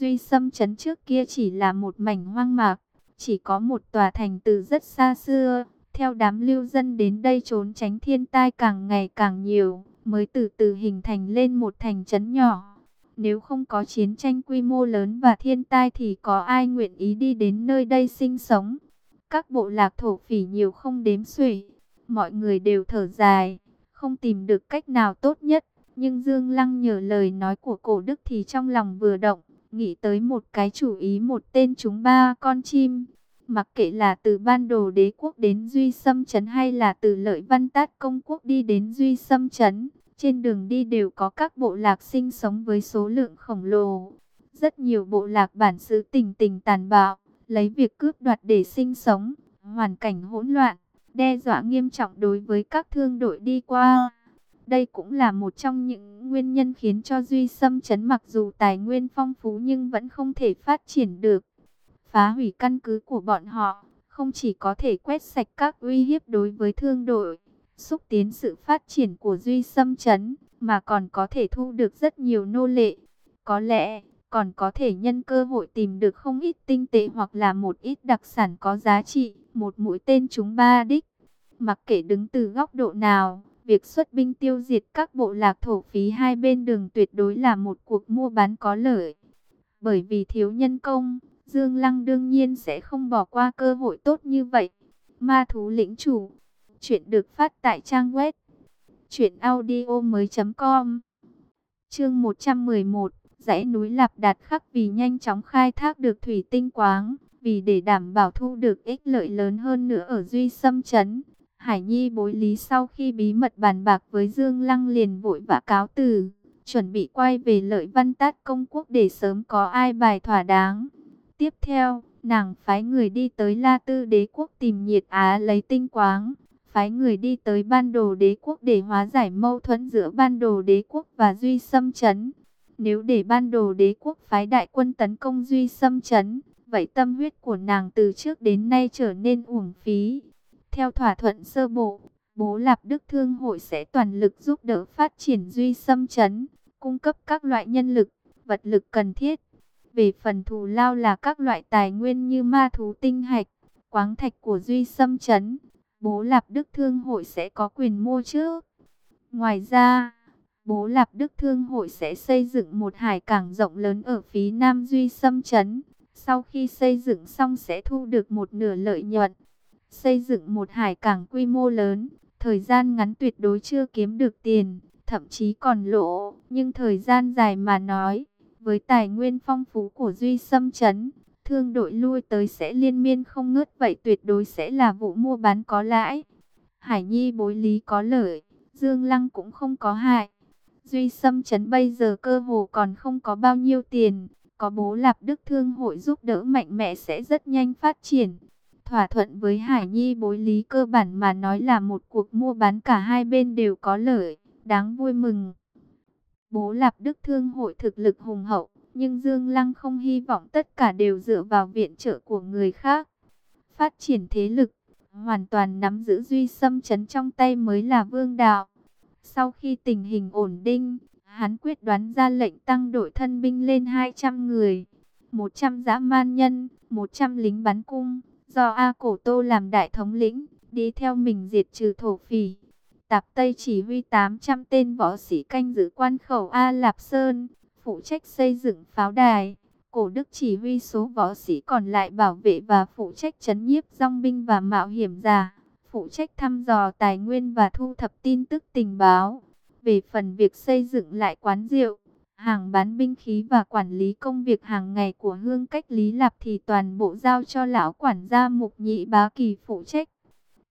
Duy Sâm Trấn trước kia chỉ là một mảnh hoang mạc, chỉ có một tòa thành từ rất xa xưa. Theo đám lưu dân đến đây trốn tránh thiên tai càng ngày càng nhiều, mới từ từ hình thành lên một thành trấn nhỏ. Nếu không có chiến tranh quy mô lớn và thiên tai thì có ai nguyện ý đi đến nơi đây sinh sống. Các bộ lạc thổ phỉ nhiều không đếm xuể, mọi người đều thở dài, không tìm được cách nào tốt nhất. Nhưng Dương Lăng nhờ lời nói của cổ đức thì trong lòng vừa động, nghĩ tới một cái chủ ý một tên chúng ba con chim. Mặc kệ là từ ban đồ đế quốc đến Duy Sâm Trấn hay là từ lợi văn tát công quốc đi đến Duy Sâm Trấn, trên đường đi đều có các bộ lạc sinh sống với số lượng khổng lồ. Rất nhiều bộ lạc bản xứ tình tình tàn bạo, lấy việc cướp đoạt để sinh sống, hoàn cảnh hỗn loạn, đe dọa nghiêm trọng đối với các thương đội đi qua. Đây cũng là một trong những nguyên nhân khiến cho Duy Sâm Trấn mặc dù tài nguyên phong phú nhưng vẫn không thể phát triển được. Phá hủy căn cứ của bọn họ, không chỉ có thể quét sạch các uy hiếp đối với thương đội, xúc tiến sự phát triển của Duy Sâm Trấn, mà còn có thể thu được rất nhiều nô lệ. Có lẽ, còn có thể nhân cơ hội tìm được không ít tinh tế hoặc là một ít đặc sản có giá trị, một mũi tên chúng ba đích. Mặc kệ đứng từ góc độ nào, việc xuất binh tiêu diệt các bộ lạc thổ phí hai bên đường tuyệt đối là một cuộc mua bán có lợi. Bởi vì thiếu nhân công, Dương Lăng đương nhiên sẽ không bỏ qua cơ hội tốt như vậy. Ma thú lĩnh chủ Chuyện được phát tại trang web mới.com Chương 111, dãy núi Lạp Đạt khắc vì nhanh chóng khai thác được thủy tinh quáng, vì để đảm bảo thu được ích lợi lớn hơn nữa ở Duy Sâm trấn. Hải Nhi bối lý sau khi bí mật bàn bạc với Dương Lăng liền vội vã cáo từ, chuẩn bị quay về lợi văn tát công quốc để sớm có ai bài thỏa đáng. Tiếp theo, nàng phái người đi tới La Tư đế quốc tìm nhiệt á lấy tinh quáng, phái người đi tới ban đồ đế quốc để hóa giải mâu thuẫn giữa ban đồ đế quốc và Duy Xâm Trấn. Nếu để ban đồ đế quốc phái đại quân tấn công Duy Xâm Trấn, vậy tâm huyết của nàng từ trước đến nay trở nên uổng phí. Theo thỏa thuận sơ bộ, bố Lạp Đức Thương hội sẽ toàn lực giúp đỡ phát triển Duy Xâm Chấn, cung cấp các loại nhân lực, vật lực cần thiết. Về phần thù lao là các loại tài nguyên như ma thú tinh hạch, quáng thạch của Duy Xâm Chấn, bố Lạp Đức Thương hội sẽ có quyền mua trước. Ngoài ra, bố Lạp Đức Thương hội sẽ xây dựng một hải cảng rộng lớn ở phía Nam Duy Sâm Trấn. Sau khi xây dựng xong sẽ thu được một nửa lợi nhuận. Xây dựng một hải cảng quy mô lớn, thời gian ngắn tuyệt đối chưa kiếm được tiền, thậm chí còn lỗ. Nhưng thời gian dài mà nói, với tài nguyên phong phú của Duy Sâm Trấn, thương đội lui tới sẽ liên miên không ngớt vậy tuyệt đối sẽ là vụ mua bán có lãi. Hải Nhi bối lý có lợi, Dương Lăng cũng không có hại. Duy Sâm Trấn bây giờ cơ hồ còn không có bao nhiêu tiền, có bố Lạp Đức Thương hội giúp đỡ mạnh mẽ sẽ rất nhanh phát triển. Thỏa thuận với Hải Nhi bối lý cơ bản mà nói là một cuộc mua bán cả hai bên đều có lợi, đáng vui mừng. Bố Lạp Đức Thương hội thực lực hùng hậu, nhưng Dương Lăng không hy vọng tất cả đều dựa vào viện trợ của người khác. Phát triển thế lực, hoàn toàn nắm giữ duy xâm chấn trong tay mới là vương đạo. Sau khi tình hình ổn định, hắn quyết đoán ra lệnh tăng đội thân binh lên 200 người, 100 dã man nhân, 100 lính bắn cung, do A Cổ Tô làm đại thống lĩnh, đi theo mình diệt trừ thổ phỉ. Tạp Tây chỉ huy 800 tên võ sĩ canh giữ quan khẩu A Lạp Sơn, phụ trách xây dựng pháo đài. Cổ đức chỉ huy số võ sĩ còn lại bảo vệ và phụ trách chấn nhiếp dòng binh và mạo hiểm giả, phụ trách thăm dò tài nguyên và thu thập tin tức tình báo. Về phần việc xây dựng lại quán rượu, hàng bán binh khí và quản lý công việc hàng ngày của hương cách lý lạp thì toàn bộ giao cho lão quản gia mục nhị bá kỳ phụ trách.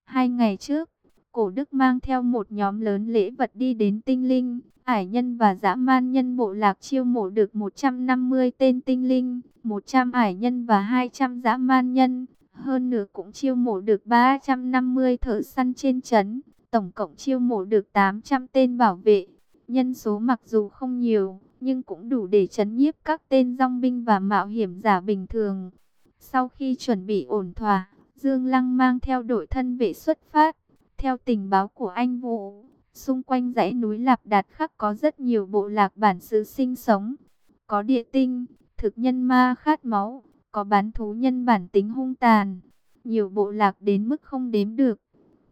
Hai ngày trước, cổ đức mang theo một nhóm lớn lễ vật đi đến tinh linh, Ải nhân và dã man nhân bộ lạc chiêu mộ được 150 tên tinh linh, 100 ải nhân và 200 dã man nhân. Hơn nữa cũng chiêu mộ được 350 thợ săn trên trấn, tổng cộng chiêu mộ được 800 tên bảo vệ. Nhân số mặc dù không nhiều, nhưng cũng đủ để chấn nhiếp các tên rong binh và mạo hiểm giả bình thường. Sau khi chuẩn bị ổn thỏa, Dương Lăng mang theo đội thân vệ xuất phát. Theo tình báo của anh Vũ, Xung quanh dãy núi Lạp Đạt Khắc có rất nhiều bộ lạc bản xứ sinh sống. Có địa tinh, thực nhân ma khát máu, có bán thú nhân bản tính hung tàn, nhiều bộ lạc đến mức không đếm được.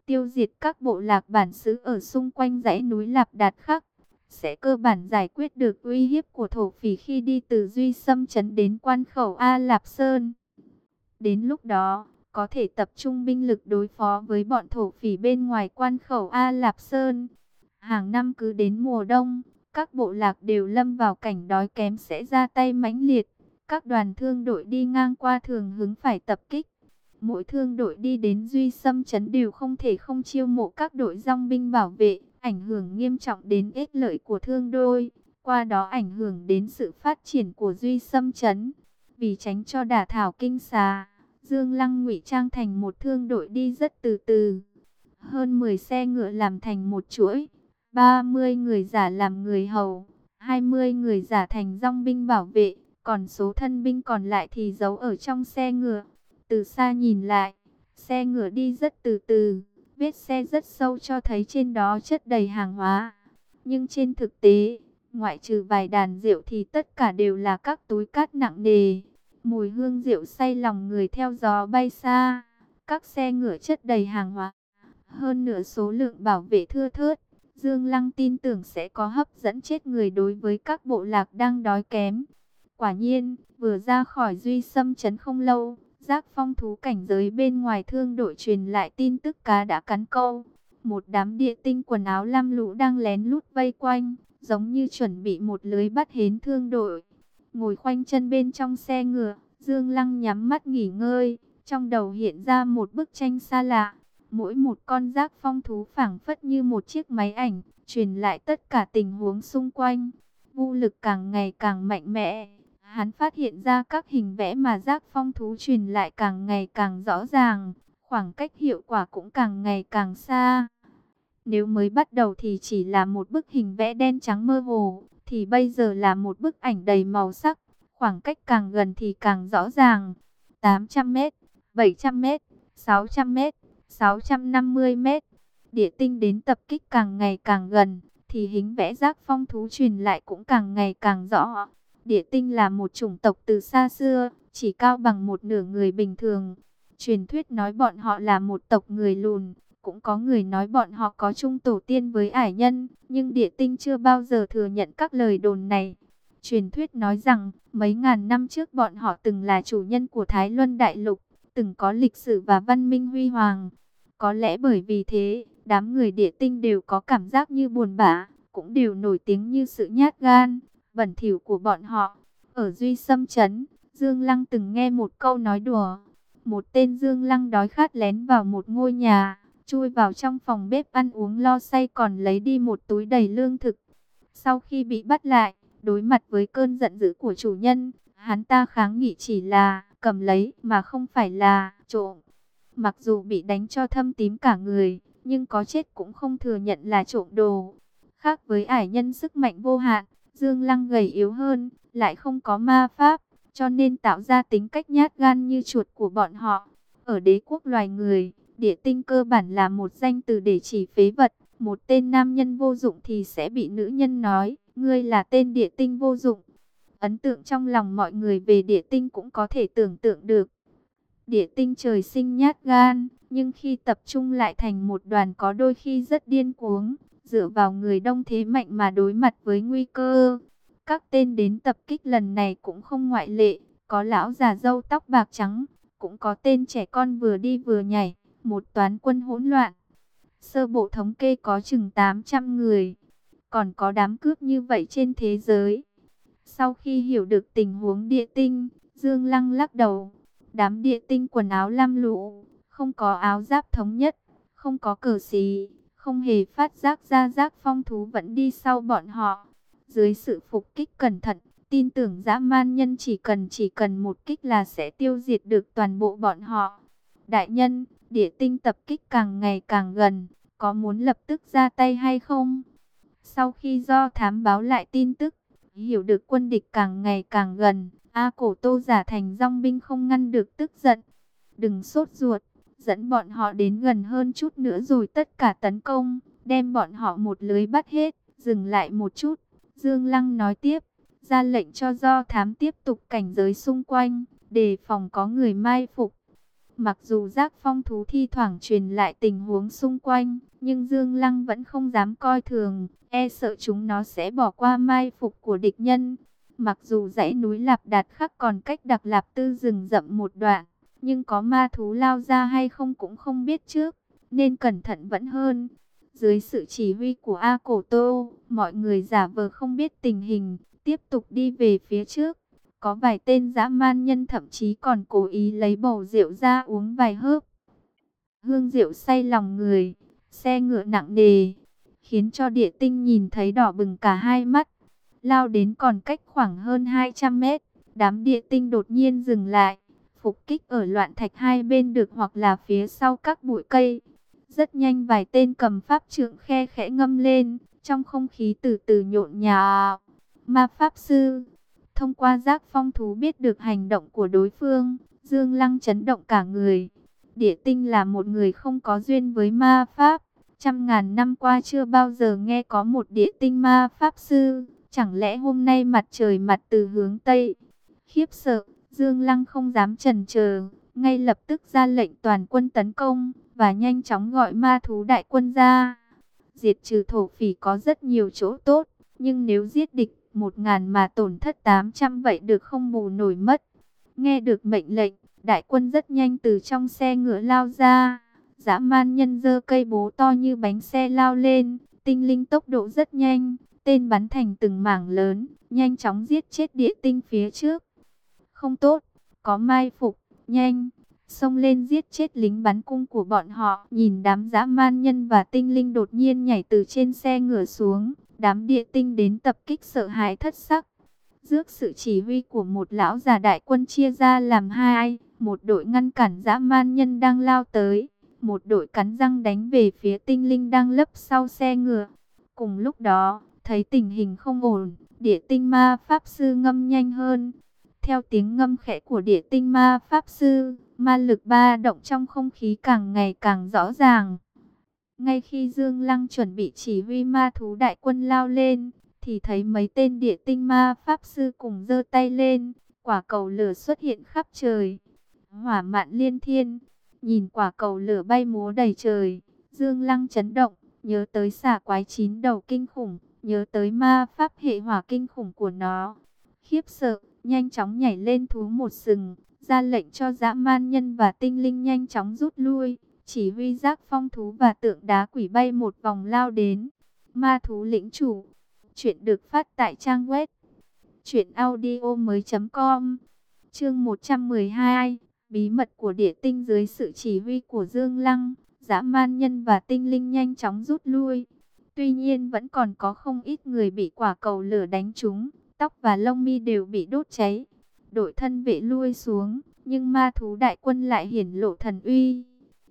Tiêu diệt các bộ lạc bản xứ ở xung quanh dãy núi Lạp Đạt Khắc, sẽ cơ bản giải quyết được uy hiếp của thổ phỉ khi đi từ Duy Sâm Trấn đến quan khẩu A Lạp Sơn. Đến lúc đó, có thể tập trung binh lực đối phó với bọn thổ phỉ bên ngoài quan khẩu A Lạp Sơn. Hàng năm cứ đến mùa đông, các bộ lạc đều lâm vào cảnh đói kém sẽ ra tay mãnh liệt. Các đoàn thương đội đi ngang qua thường hứng phải tập kích. Mỗi thương đội đi đến Duy Sâm Trấn đều không thể không chiêu mộ các đội dòng binh bảo vệ, ảnh hưởng nghiêm trọng đến ích lợi của thương đôi, qua đó ảnh hưởng đến sự phát triển của Duy Sâm Trấn. Vì tránh cho đả thảo kinh xà, Dương Lăng ngụy trang thành một thương đội đi rất từ từ. Hơn 10 xe ngựa làm thành một chuỗi, 30 người giả làm người hầu, 20 người giả thành dòng binh bảo vệ, còn số thân binh còn lại thì giấu ở trong xe ngựa. Từ xa nhìn lại, xe ngựa đi rất từ từ, vết xe rất sâu cho thấy trên đó chất đầy hàng hóa. Nhưng trên thực tế, ngoại trừ vài đàn rượu thì tất cả đều là các túi cát nặng nề. Mùi hương rượu say lòng người theo gió bay xa. Các xe ngựa chất đầy hàng hóa. Hơn nửa số lượng bảo vệ thưa thớt. Dương Lăng tin tưởng sẽ có hấp dẫn chết người đối với các bộ lạc đang đói kém. Quả nhiên, vừa ra khỏi duy xâm chấn không lâu, giác phong thú cảnh giới bên ngoài thương đội truyền lại tin tức cá đã cắn câu. Một đám địa tinh quần áo lam lũ đang lén lút vây quanh, giống như chuẩn bị một lưới bắt hến thương đội. Ngồi khoanh chân bên trong xe ngựa, Dương Lăng nhắm mắt nghỉ ngơi, trong đầu hiện ra một bức tranh xa lạ. Mỗi một con giác phong thú phảng phất như một chiếc máy ảnh, truyền lại tất cả tình huống xung quanh. Vũ lực càng ngày càng mạnh mẽ. Hắn phát hiện ra các hình vẽ mà giác phong thú truyền lại càng ngày càng rõ ràng, khoảng cách hiệu quả cũng càng ngày càng xa. Nếu mới bắt đầu thì chỉ là một bức hình vẽ đen trắng mơ hồ, thì bây giờ là một bức ảnh đầy màu sắc, khoảng cách càng gần thì càng rõ ràng. 800 m, 700 m, 600 m, 650 m. Địa tinh đến tập kích càng ngày càng gần, thì hình vẽ giác phong thú truyền lại cũng càng ngày càng rõ. Địa tinh là một chủng tộc từ xa xưa, chỉ cao bằng một nửa người bình thường. Truyền thuyết nói bọn họ là một tộc người lùn, cũng có người nói bọn họ có chung tổ tiên với ải nhân, nhưng địa tinh chưa bao giờ thừa nhận các lời đồn này. Truyền thuyết nói rằng, mấy ngàn năm trước bọn họ từng là chủ nhân của Thái Luân Đại Lục, từng có lịch sử và văn minh huy hoàng. Có lẽ bởi vì thế, đám người địa tinh đều có cảm giác như buồn bã, cũng đều nổi tiếng như sự nhát gan, bẩn thỉu của bọn họ. Ở Duy Sâm Trấn, Dương Lăng từng nghe một câu nói đùa. Một tên Dương Lăng đói khát lén vào một ngôi nhà, chui vào trong phòng bếp ăn uống lo say còn lấy đi một túi đầy lương thực. Sau khi bị bắt lại, đối mặt với cơn giận dữ của chủ nhân, hắn ta kháng nghị chỉ là cầm lấy mà không phải là trộm. Mặc dù bị đánh cho thâm tím cả người, nhưng có chết cũng không thừa nhận là trộm đồ. Khác với ải nhân sức mạnh vô hạn, Dương Lăng gầy yếu hơn, lại không có ma pháp, cho nên tạo ra tính cách nhát gan như chuột của bọn họ. Ở đế quốc loài người, địa tinh cơ bản là một danh từ để chỉ phế vật. Một tên nam nhân vô dụng thì sẽ bị nữ nhân nói, ngươi là tên địa tinh vô dụng. Ấn tượng trong lòng mọi người về địa tinh cũng có thể tưởng tượng được. Địa tinh trời sinh nhát gan, nhưng khi tập trung lại thành một đoàn có đôi khi rất điên cuống, dựa vào người đông thế mạnh mà đối mặt với nguy cơ. Các tên đến tập kích lần này cũng không ngoại lệ, có lão già dâu tóc bạc trắng, cũng có tên trẻ con vừa đi vừa nhảy, một toán quân hỗn loạn. Sơ bộ thống kê có chừng 800 người, còn có đám cướp như vậy trên thế giới. Sau khi hiểu được tình huống địa tinh, Dương Lăng lắc đầu, đám địa tinh quần áo lam lũ, không có áo giáp thống nhất, không có cờ xí, không hề phát giác ra giác phong thú vẫn đi sau bọn họ. Dưới sự phục kích cẩn thận, tin tưởng dã man nhân chỉ cần chỉ cần một kích là sẽ tiêu diệt được toàn bộ bọn họ. Đại nhân, địa tinh tập kích càng ngày càng gần, có muốn lập tức ra tay hay không? Sau khi do thám báo lại tin tức, hiểu được quân địch càng ngày càng gần, A cổ tô giả thành rong binh không ngăn được tức giận. Đừng sốt ruột, dẫn bọn họ đến gần hơn chút nữa rồi tất cả tấn công, đem bọn họ một lưới bắt hết, dừng lại một chút. Dương Lăng nói tiếp, ra lệnh cho do thám tiếp tục cảnh giới xung quanh, đề phòng có người mai phục. Mặc dù giác phong thú thi thoảng truyền lại tình huống xung quanh, nhưng Dương Lăng vẫn không dám coi thường, e sợ chúng nó sẽ bỏ qua mai phục của địch nhân. Mặc dù dãy núi Lạp Đạt khắc còn cách Đặc Lạp Tư rừng rậm một đoạn, nhưng có ma thú lao ra hay không cũng không biết trước, nên cẩn thận vẫn hơn. Dưới sự chỉ huy của A Cổ Tô, mọi người giả vờ không biết tình hình, tiếp tục đi về phía trước. Có vài tên dã man nhân thậm chí còn cố ý lấy bầu rượu ra uống vài hớp. Hương rượu say lòng người, xe ngựa nặng nề, khiến cho địa tinh nhìn thấy đỏ bừng cả hai mắt. Lao đến còn cách khoảng hơn 200 mét, đám địa tinh đột nhiên dừng lại, phục kích ở loạn thạch hai bên được hoặc là phía sau các bụi cây. Rất nhanh vài tên cầm pháp trượng khe khẽ ngâm lên, trong không khí từ từ nhộn nhào Ma Pháp Sư Thông qua giác phong thú biết được hành động của đối phương, Dương Lăng chấn động cả người. Địa tinh là một người không có duyên với ma Pháp. Trăm ngàn năm qua chưa bao giờ nghe có một địa tinh ma Pháp Sư. Chẳng lẽ hôm nay mặt trời mặt từ hướng Tây? Khiếp sợ, Dương Lăng không dám chần chờ, ngay lập tức ra lệnh toàn quân tấn công, và nhanh chóng gọi ma thú đại quân ra. Diệt trừ thổ phỉ có rất nhiều chỗ tốt, nhưng nếu giết địch một ngàn mà tổn thất 800 vậy được không bù nổi mất. Nghe được mệnh lệnh, đại quân rất nhanh từ trong xe ngựa lao ra. Dã man nhân dơ cây bố to như bánh xe lao lên, tinh linh tốc độ rất nhanh, tên bắn thành từng mảng lớn, nhanh chóng giết chết địa tinh phía trước. Không tốt, có mai phục, nhanh, xông lên giết chết lính bắn cung của bọn họ. Nhìn đám dã man nhân và tinh linh đột nhiên nhảy từ trên xe ngựa xuống, Đám địa tinh đến tập kích sợ hãi thất sắc. Dước sự chỉ huy của một lão già đại quân chia ra làm hai, một đội ngăn cản dã man nhân đang lao tới, một đội cắn răng đánh về phía tinh linh đang lấp sau xe ngựa. Cùng lúc đó, thấy tình hình không ổn, địa tinh ma pháp sư ngâm nhanh hơn. Theo tiếng ngâm khẽ của địa tinh ma pháp sư, ma lực ba động trong không khí càng ngày càng rõ ràng. Ngay khi Dương Lăng chuẩn bị chỉ huy ma thú đại quân lao lên, thì thấy mấy tên địa tinh ma pháp sư cùng giơ tay lên, quả cầu lửa xuất hiện khắp trời. Hỏa mạn liên thiên, nhìn quả cầu lửa bay múa đầy trời, Dương Lăng chấn động, nhớ tới xà quái chín đầu kinh khủng, nhớ tới ma pháp hệ hỏa kinh khủng của nó. Khiếp sợ, nhanh chóng nhảy lên thú một sừng, ra lệnh cho dã man nhân và tinh linh nhanh chóng rút lui. Chỉ huy giác phong thú và tượng đá quỷ bay một vòng lao đến. Ma thú lĩnh chủ. Chuyện được phát tại trang web. Chuyện audio mới com. Chương 112. Bí mật của địa tinh dưới sự chỉ huy của Dương Lăng. Dã man nhân và tinh linh nhanh chóng rút lui. Tuy nhiên vẫn còn có không ít người bị quả cầu lửa đánh trúng. Tóc và lông mi đều bị đốt cháy. Đội thân vệ lui xuống. Nhưng ma thú đại quân lại hiển lộ thần uy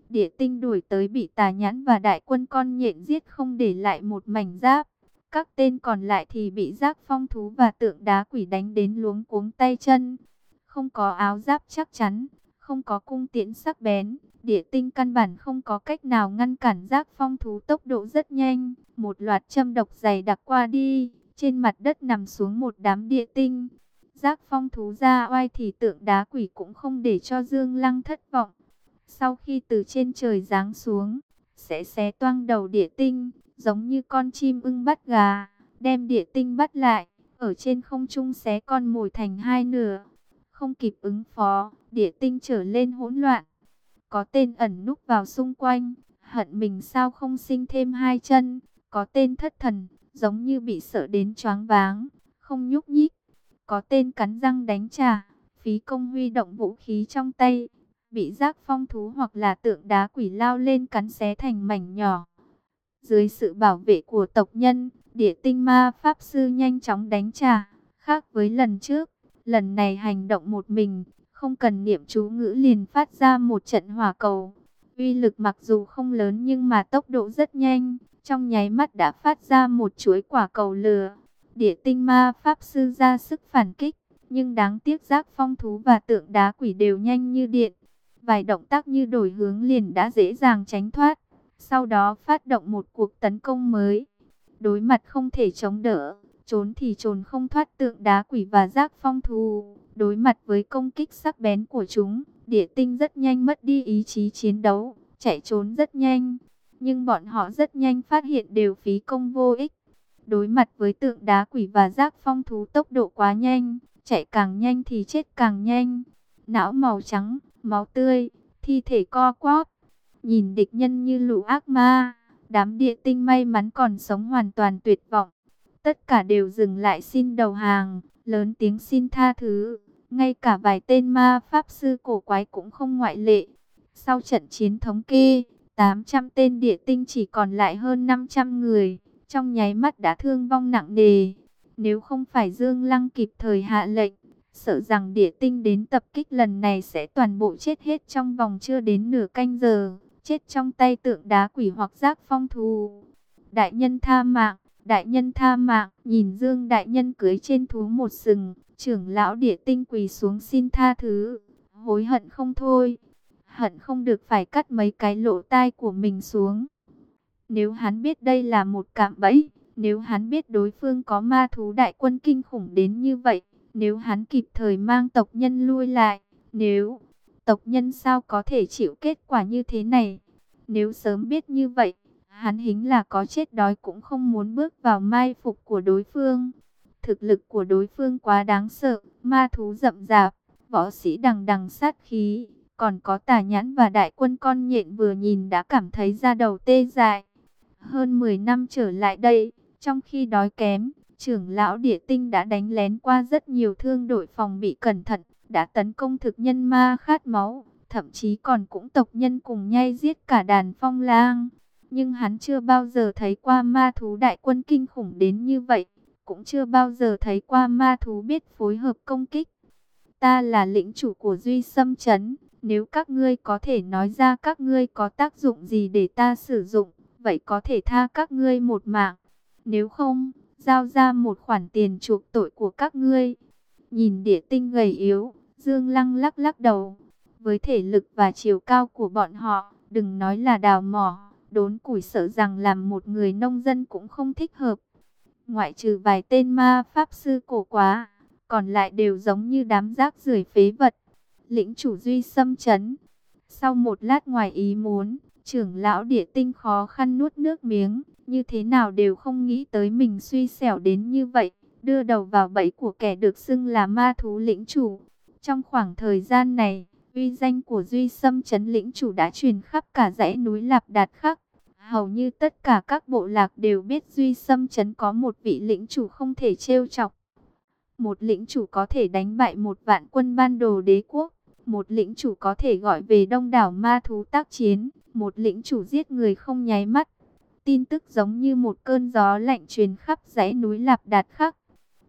địa tinh đuổi tới bị tà nhãn và đại quân con nhện giết không để lại một mảnh giáp. Các tên còn lại thì bị giác phong thú và tượng đá quỷ đánh đến luống cuống tay chân. Không có áo giáp chắc chắn, không có cung tiễn sắc bén. Địa tinh căn bản không có cách nào ngăn cản giác phong thú tốc độ rất nhanh. Một loạt châm độc dày đặc qua đi, trên mặt đất nằm xuống một đám địa tinh. Giác phong thú ra oai thì tượng đá quỷ cũng không để cho Dương Lăng thất vọng. Sau khi từ trên trời giáng xuống, sẽ xé toang đầu địa tinh, giống như con chim ưng bắt gà, đem địa tinh bắt lại, ở trên không trung xé con mồi thành hai nửa. Không kịp ứng phó, địa tinh trở lên hỗn loạn. Có tên ẩn núp vào xung quanh, hận mình sao không sinh thêm hai chân. Có tên thất thần, giống như bị sợ đến choáng váng, không nhúc nhích. Có tên cắn răng đánh trả, phí công huy động vũ khí trong tay, bị giác phong thú hoặc là tượng đá quỷ lao lên cắn xé thành mảnh nhỏ. Dưới sự bảo vệ của tộc nhân, địa tinh ma pháp sư nhanh chóng đánh trả, khác với lần trước, lần này hành động một mình, không cần niệm chú ngữ liền phát ra một trận hỏa cầu. Uy lực mặc dù không lớn nhưng mà tốc độ rất nhanh, trong nháy mắt đã phát ra một chuỗi quả cầu lửa. Địa tinh ma pháp sư ra sức phản kích, nhưng đáng tiếc giác phong thú và tượng đá quỷ đều nhanh như điện, Vài động tác như đổi hướng liền đã dễ dàng tránh thoát. Sau đó phát động một cuộc tấn công mới. Đối mặt không thể chống đỡ. trốn thì trốn không thoát tượng đá quỷ và giác phong thú Đối mặt với công kích sắc bén của chúng, địa tinh rất nhanh mất đi ý chí chiến đấu, chạy trốn rất nhanh. Nhưng bọn họ rất nhanh phát hiện đều phí công vô ích. Đối mặt với tượng đá quỷ và giác phong thú tốc độ quá nhanh, chạy càng nhanh thì chết càng nhanh. Não màu trắng, máu tươi, thi thể co quắp, nhìn địch nhân như lũ ác ma. Đám địa tinh may mắn còn sống hoàn toàn tuyệt vọng. Tất cả đều dừng lại xin đầu hàng, lớn tiếng xin tha thứ. Ngay cả vài tên ma pháp sư cổ quái cũng không ngoại lệ. Sau trận chiến thống kê, 800 tên địa tinh chỉ còn lại hơn 500 người. Trong nháy mắt đã thương vong nặng nề. Nếu không phải Dương Lăng kịp thời hạ lệnh, sợ rằng địa tinh đến tập kích lần này sẽ toàn bộ chết hết trong vòng chưa đến nửa canh giờ chết trong tay tượng đá quỷ hoặc giác phong thù. Đại nhân tha mạng, đại nhân tha mạng, nhìn Dương đại nhân cưới trên thú một sừng, trưởng lão địa tinh quỳ xuống xin tha thứ, hối hận không thôi, hận không được phải cắt mấy cái lỗ tai của mình xuống. Nếu hắn biết đây là một cạm bẫy, nếu hắn biết đối phương có ma thú đại quân kinh khủng đến như vậy, nếu hắn kịp thời mang tộc nhân lui lại, nếu tộc nhân sao có thể chịu kết quả như thế này. Nếu sớm biết như vậy, hắn hính là có chết đói cũng không muốn bước vào mai phục của đối phương. Thực lực của đối phương quá đáng sợ, ma thú rậm rạp, võ sĩ đằng đằng sát khí, còn có tà nhãn và đại quân con nhện vừa nhìn đã cảm thấy da đầu tê dại. Hơn 10 năm trở lại đây, trong khi đói kém, trưởng lão địa tinh đã đánh lén qua rất nhiều thương đội phòng bị cẩn thận, đã tấn công thực nhân ma khát máu, thậm chí còn cũng tộc nhân cùng nhai giết cả đàn phong lang. Nhưng hắn chưa bao giờ thấy qua ma thú đại quân kinh khủng đến như vậy, cũng chưa bao giờ thấy qua ma thú biết phối hợp công kích. Ta là lĩnh chủ của Duy Sâm Trấn, nếu các ngươi có thể nói ra các ngươi có tác dụng gì để ta sử dụng, vậy có thể tha các ngươi một mạng. Nếu không, giao ra một khoản tiền chuộc tội của các ngươi. Nhìn địa tinh gầy yếu, Dương Lăng lắc lắc đầu. Với thể lực và chiều cao của bọn họ, đừng nói là đào mỏ, đốn củi sợ rằng làm một người nông dân cũng không thích hợp. Ngoại trừ vài tên ma pháp sư cổ quá, còn lại đều giống như đám rác rưởi phế vật. Lĩnh chủ duy xâm chấn. Sau một lát ngoài ý muốn, trưởng lão địa tinh khó khăn nuốt nước miếng, như thế nào đều không nghĩ tới mình suy xẻo đến như vậy, đưa đầu vào bẫy của kẻ được xưng là ma thú lĩnh chủ. Trong khoảng thời gian này, uy danh của Duy Sâm Trấn lĩnh chủ đã truyền khắp cả dãy núi Lạp Đạt Khắc. Hầu như tất cả các bộ lạc đều biết Duy Sâm Trấn có một vị lĩnh chủ không thể trêu chọc. Một lĩnh chủ có thể đánh bại một vạn quân ban đồ đế quốc. Một lĩnh chủ có thể gọi về đông đảo ma thú tác chiến. Một lĩnh chủ giết người không nháy mắt. Tin tức giống như một cơn gió lạnh truyền khắp dãy núi Lạp Đạt Khắc.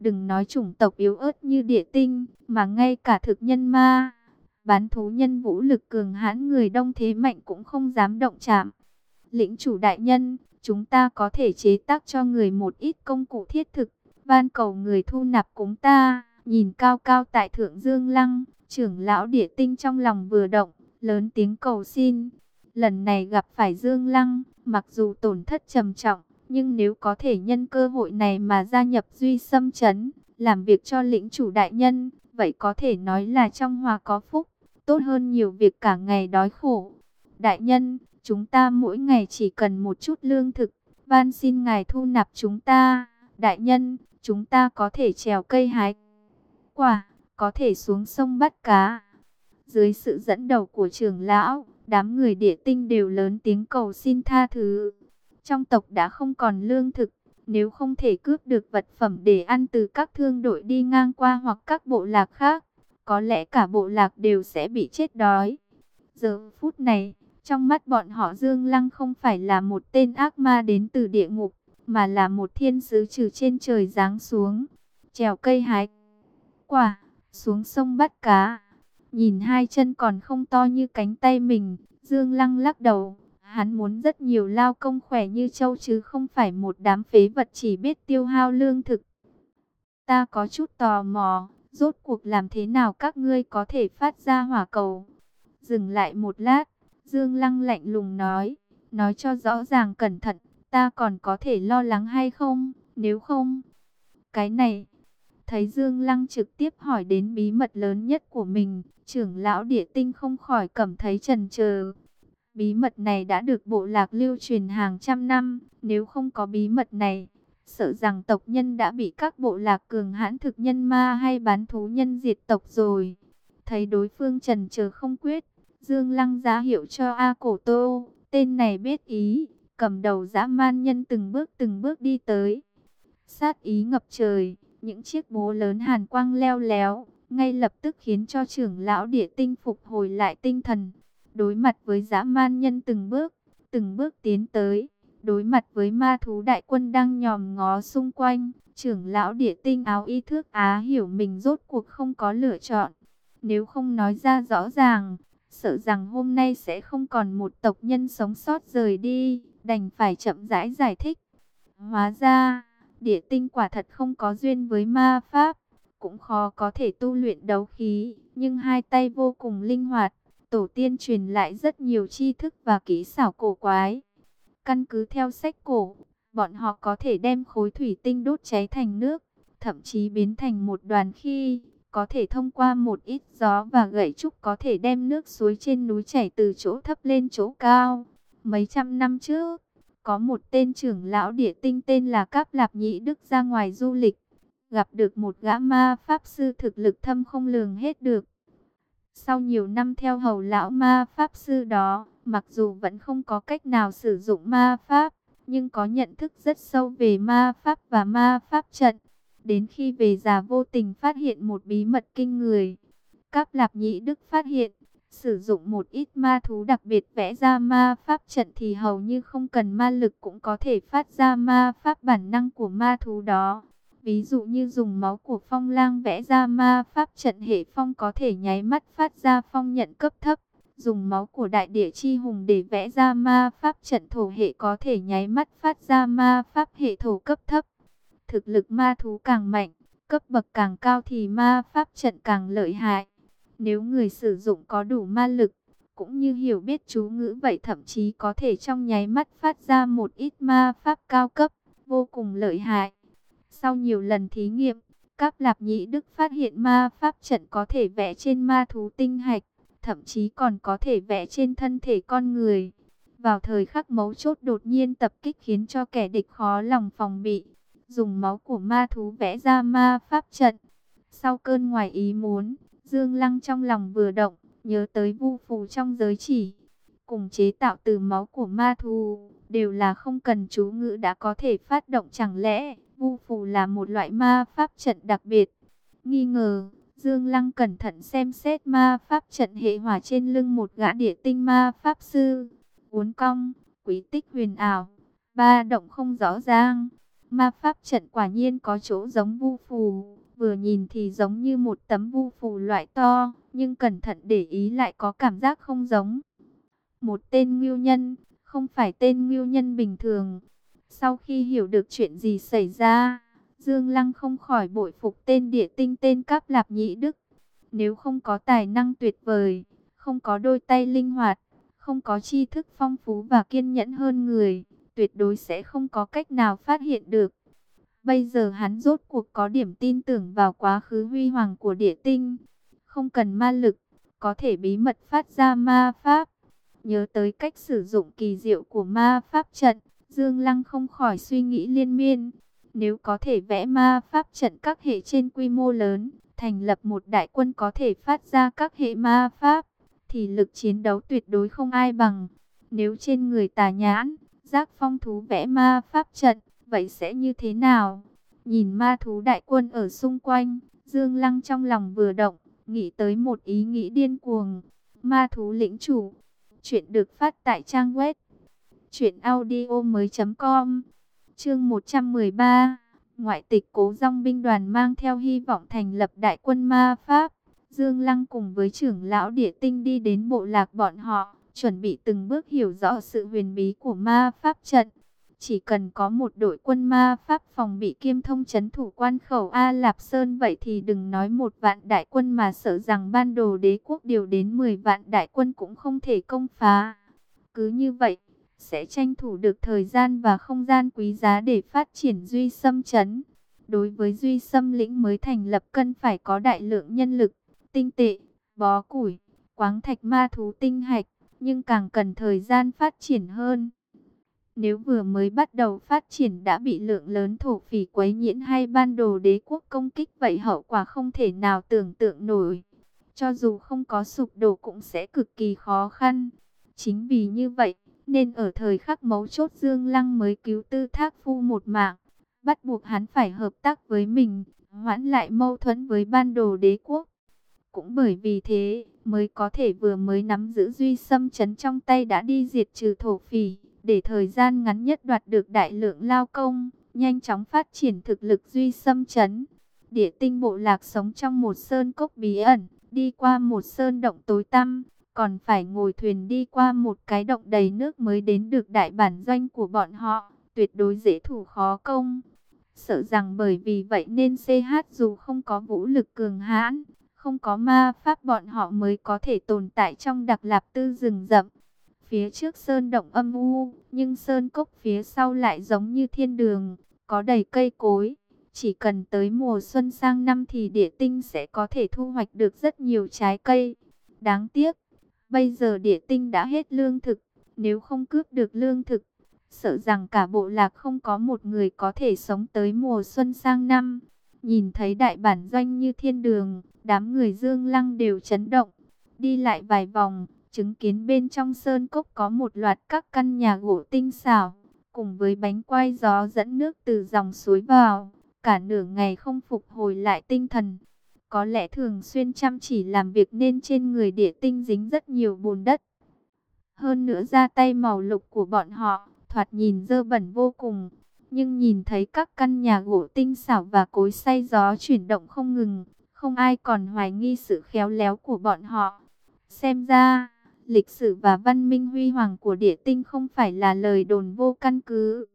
Đừng nói chủng tộc yếu ớt như địa tinh, mà ngay cả thực nhân ma, bán thú nhân vũ lực cường hãn người đông thế mạnh cũng không dám động chạm. Lĩnh chủ đại nhân, chúng ta có thể chế tác cho người một ít công cụ thiết thực, van cầu người thu nạp cúng ta. Nhìn cao cao tại thượng dương lăng, trưởng lão địa tinh trong lòng vừa động, lớn tiếng cầu xin. Lần này gặp phải dương lăng, mặc dù tổn thất trầm trọng, nhưng nếu có thể nhân cơ hội này mà gia nhập duy xâm chấn, làm việc cho lĩnh chủ đại nhân, vậy có thể nói là trong hòa có phúc, tốt hơn nhiều việc cả ngày đói khổ. Đại nhân, chúng ta mỗi ngày chỉ cần một chút lương thực, van xin ngài thu nạp chúng ta. Đại nhân, chúng ta có thể trèo cây hái quả, có thể xuống sông bắt cá. Dưới sự dẫn đầu của trưởng lão, đám người địa tinh đều lớn tiếng cầu xin tha thứ. Trong tộc đã không còn lương thực, nếu không thể cướp được vật phẩm để ăn từ các thương đội đi ngang qua hoặc các bộ lạc khác, có lẽ cả bộ lạc đều sẽ bị chết đói. Giờ phút này, trong mắt bọn họ Dương Lăng không phải là một tên ác ma đến từ địa ngục, mà là một thiên sứ trừ trên trời giáng xuống, trèo cây hái quả, xuống sông bắt cá. Nhìn hai chân còn không to như cánh tay mình, Dương Lăng lắc đầu. Hắn muốn rất nhiều lao công khỏe như châu chứ không phải một đám phế vật chỉ biết tiêu hao lương thực. Ta có chút tò mò, rốt cuộc làm thế nào các ngươi có thể phát ra hỏa cầu. Dừng lại một lát, Dương Lăng lạnh lùng nói, nói cho rõ ràng cẩn thận, ta còn có thể lo lắng hay không, nếu không. cái này. Thấy Dương Lăng trực tiếp hỏi đến bí mật lớn nhất của mình, trưởng lão địa tinh không khỏi cảm thấy trần chờ. Bí mật này đã được bộ lạc lưu truyền hàng trăm năm, nếu không có bí mật này, sợ rằng tộc nhân đã bị các bộ lạc cường hãn thực nhân ma hay bán thú nhân diệt tộc rồi. Thấy đối phương trần chờ không quyết, Dương Lăng giá hiệu cho A Cổ Tô, tên này biết ý, cầm đầu dã man nhân từng bước từng bước đi tới. Sát ý ngập trời, những chiếc bố lớn hàn quang leo léo, ngay lập tức khiến cho trưởng lão địa tinh phục hồi lại tinh thần. Đối mặt với dã man nhân từng bước, từng bước tiến tới, đối mặt với ma thú đại quân đang nhòm ngó xung quanh, trưởng lão địa tinh áo y thước Á hiểu mình rốt cuộc không có lựa chọn. Nếu không nói ra rõ ràng, sợ rằng hôm nay sẽ không còn một tộc nhân sống sót rời đi, đành phải chậm rãi giải thích. Hóa ra, địa tinh quả thật không có duyên với ma pháp, cũng khó có thể tu luyện đấu khí, nhưng hai tay vô cùng linh hoạt, tổ tiên truyền lại rất nhiều tri thức và kỹ xảo cổ quái. Căn cứ theo sách cổ, bọn họ có thể đem khối thủy tinh đốt cháy thành nước, thậm chí biến thành một đoàn khi có thể thông qua một ít gió và gậy trúc có thể đem nước suối trên núi chảy từ chỗ thấp lên chỗ cao. Mấy trăm năm trước, có một tên trưởng lão địa tinh tên là Cáp Lạp Nhĩ Đức ra ngoài du lịch, gặp được một gã ma pháp sư thực lực thâm không lường hết được. Sau nhiều năm theo hầu lão ma pháp sư đó, mặc dù vẫn không có cách nào sử dụng ma pháp, nhưng có nhận thức rất sâu về ma pháp và ma pháp trận. Đến khi về già vô tình phát hiện một bí mật kinh người. Cáp Lạp Nhĩ Đức phát hiện, sử dụng một ít ma thú đặc biệt vẽ ra ma pháp trận thì hầu như không cần ma lực cũng có thể phát ra ma pháp bản năng của ma thú đó. Ví dụ như dùng máu của phong lang vẽ ra ma pháp trận hệ phong có thể nháy mắt phát ra phong nhận cấp thấp. Dùng máu của đại địa chi hùng để vẽ ra ma pháp trận thổ hệ có thể nháy mắt phát ra ma pháp hệ thổ cấp thấp. Thực lực ma thú càng mạnh, cấp bậc càng cao thì ma pháp trận càng lợi hại. Nếu người sử dụng có đủ ma lực, cũng như hiểu biết chú ngữ vậy thậm chí có thể trong nháy mắt phát ra một ít ma pháp cao cấp, vô cùng lợi hại. Sau nhiều lần thí nghiệm, các lạp nhĩ đức phát hiện ma pháp trận có thể vẽ trên ma thú tinh hạch, thậm chí còn có thể vẽ trên thân thể con người. Vào thời khắc mấu chốt đột nhiên tập kích khiến cho kẻ địch khó lòng phòng bị, dùng máu của ma thú vẽ ra ma pháp trận. Sau cơn ngoài ý muốn, Dương Lăng trong lòng vừa động, nhớ tới vu phù trong giới chỉ, cùng chế tạo từ máu của ma thú, đều là không cần chú ngữ đã có thể phát động chẳng lẽ vu phù là một loại ma pháp trận đặc biệt. Nghi ngờ, Dương Lăng cẩn thận xem xét ma pháp trận hệ hỏa trên lưng một gã địa tinh ma pháp sư. Uốn cong, quý tích huyền ảo, ba động không rõ ràng. Ma pháp trận quả nhiên có chỗ giống vu phù, vừa nhìn thì giống như một tấm vu phù loại to, nhưng cẩn thận để ý lại có cảm giác không giống. Một tên ngưu nhân, không phải tên ngưu nhân bình thường. Sau khi hiểu được chuyện gì xảy ra, Dương Lăng không khỏi bội phục tên địa tinh tên Cáp Lạp Nhĩ Đức. Nếu không có tài năng tuyệt vời, không có đôi tay linh hoạt, không có tri thức phong phú và kiên nhẫn hơn người, tuyệt đối sẽ không có cách nào phát hiện được. Bây giờ hắn rốt cuộc có điểm tin tưởng vào quá khứ huy hoàng của địa tinh. Không cần ma lực, có thể bí mật phát ra ma pháp. Nhớ tới cách sử dụng kỳ diệu của ma pháp trận, Dương Lăng không khỏi suy nghĩ liên miên. Nếu có thể vẽ ma pháp trận các hệ trên quy mô lớn, thành lập một đại quân có thể phát ra các hệ ma pháp, thì lực chiến đấu tuyệt đối không ai bằng. Nếu trên người tà nhãn, giác phong thú vẽ ma pháp trận, vậy sẽ như thế nào? Nhìn ma thú đại quân ở xung quanh, Dương Lăng trong lòng vừa động, nghĩ tới một ý nghĩ điên cuồng. Ma thú lĩnh chủ, chuyện được phát tại trang web mới.com Chương 113. Ngoại tịch Cố Dòng binh đoàn mang theo hy vọng thành lập đại quân ma pháp. Dương Lăng cùng với trưởng lão địa tinh đi đến bộ lạc bọn họ, chuẩn bị từng bước hiểu rõ sự huyền bí của ma pháp trận. Chỉ cần có một đội quân ma pháp phòng bị kiêm thông chấn thủ quan khẩu A Lạp Sơn vậy thì đừng nói một vạn đại quân mà sợ rằng ban đồ đế quốc điều đến 10 vạn đại quân cũng không thể công phá. Cứ như vậy, sẽ tranh thủ được thời gian và không gian quý giá để phát triển duy xâm chấn. Đối với duy xâm lĩnh mới thành lập cần phải có đại lượng nhân lực, tinh tệ, bó củi, quáng thạch ma thú tinh hạch, nhưng càng cần thời gian phát triển hơn. Nếu vừa mới bắt đầu phát triển đã bị lượng lớn thổ phỉ quấy nhiễm hay ban đồ đế quốc công kích vậy hậu quả không thể nào tưởng tượng nổi. Cho dù không có sụp đổ cũng sẽ cực kỳ khó khăn. Chính vì như vậy, nên ở thời khắc mấu chốt Dương Lăng mới cứu tư thác phu một mạng. Bắt buộc hắn phải hợp tác với mình, hoãn lại mâu thuẫn với ban đồ đế quốc. Cũng bởi vì thế, mới có thể vừa mới nắm giữ duy xâm chấn trong tay đã đi diệt trừ thổ phỉ, để thời gian ngắn nhất đoạt được đại lượng lao công, nhanh chóng phát triển thực lực duy xâm chấn. Địa tinh bộ lạc sống trong một sơn cốc bí ẩn, đi qua một sơn động tối tăm, còn phải ngồi thuyền đi qua một cái động đầy nước mới đến được đại bản doanh của bọn họ, tuyệt đối dễ thủ khó công. Sợ rằng bởi vì vậy nên CH dù không có vũ lực cường hãn, không có ma pháp bọn họ mới có thể tồn tại trong đặc lạp tư rừng rậm. Phía trước sơn động âm u, nhưng sơn cốc phía sau lại giống như thiên đường, có đầy cây cối. Chỉ cần tới mùa xuân sang năm thì địa tinh sẽ có thể thu hoạch được rất nhiều trái cây. Đáng tiếc, bây giờ địa tinh đã hết lương thực, nếu không cướp được lương thực, sợ rằng cả bộ lạc không có một người có thể sống tới mùa xuân sang năm. Nhìn thấy đại bản doanh như thiên đường, đám người dương lăng đều chấn động. Đi lại vài vòng, chứng kiến bên trong sơn cốc có một loạt các căn nhà gỗ tinh xảo, cùng với bánh quay gió dẫn nước từ dòng suối vào, cả nửa ngày không phục hồi lại tinh thần. Có lẽ thường xuyên chăm chỉ làm việc nên trên người địa tinh dính rất nhiều bùn đất. Hơn nữa ra tay màu lục của bọn họ, thoạt nhìn dơ bẩn vô cùng. Nhưng nhìn thấy các căn nhà gỗ tinh xảo và cối xay gió chuyển động không ngừng, không ai còn hoài nghi sự khéo léo của bọn họ. Xem ra, lịch sử và văn minh huy hoàng của địa tinh không phải là lời đồn vô căn cứ.